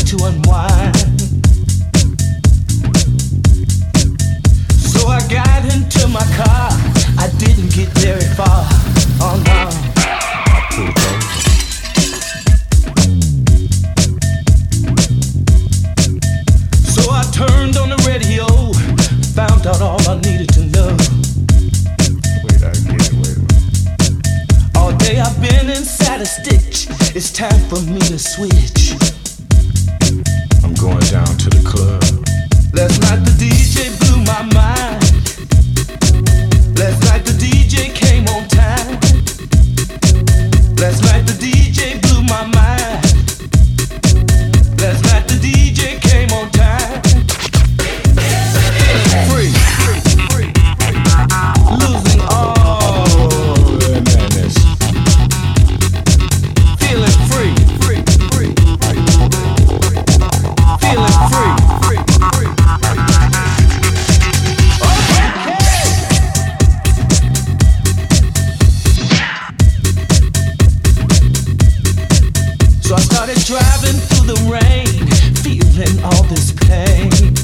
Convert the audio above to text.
down to the club. Last night through the rain, feeling all this pain.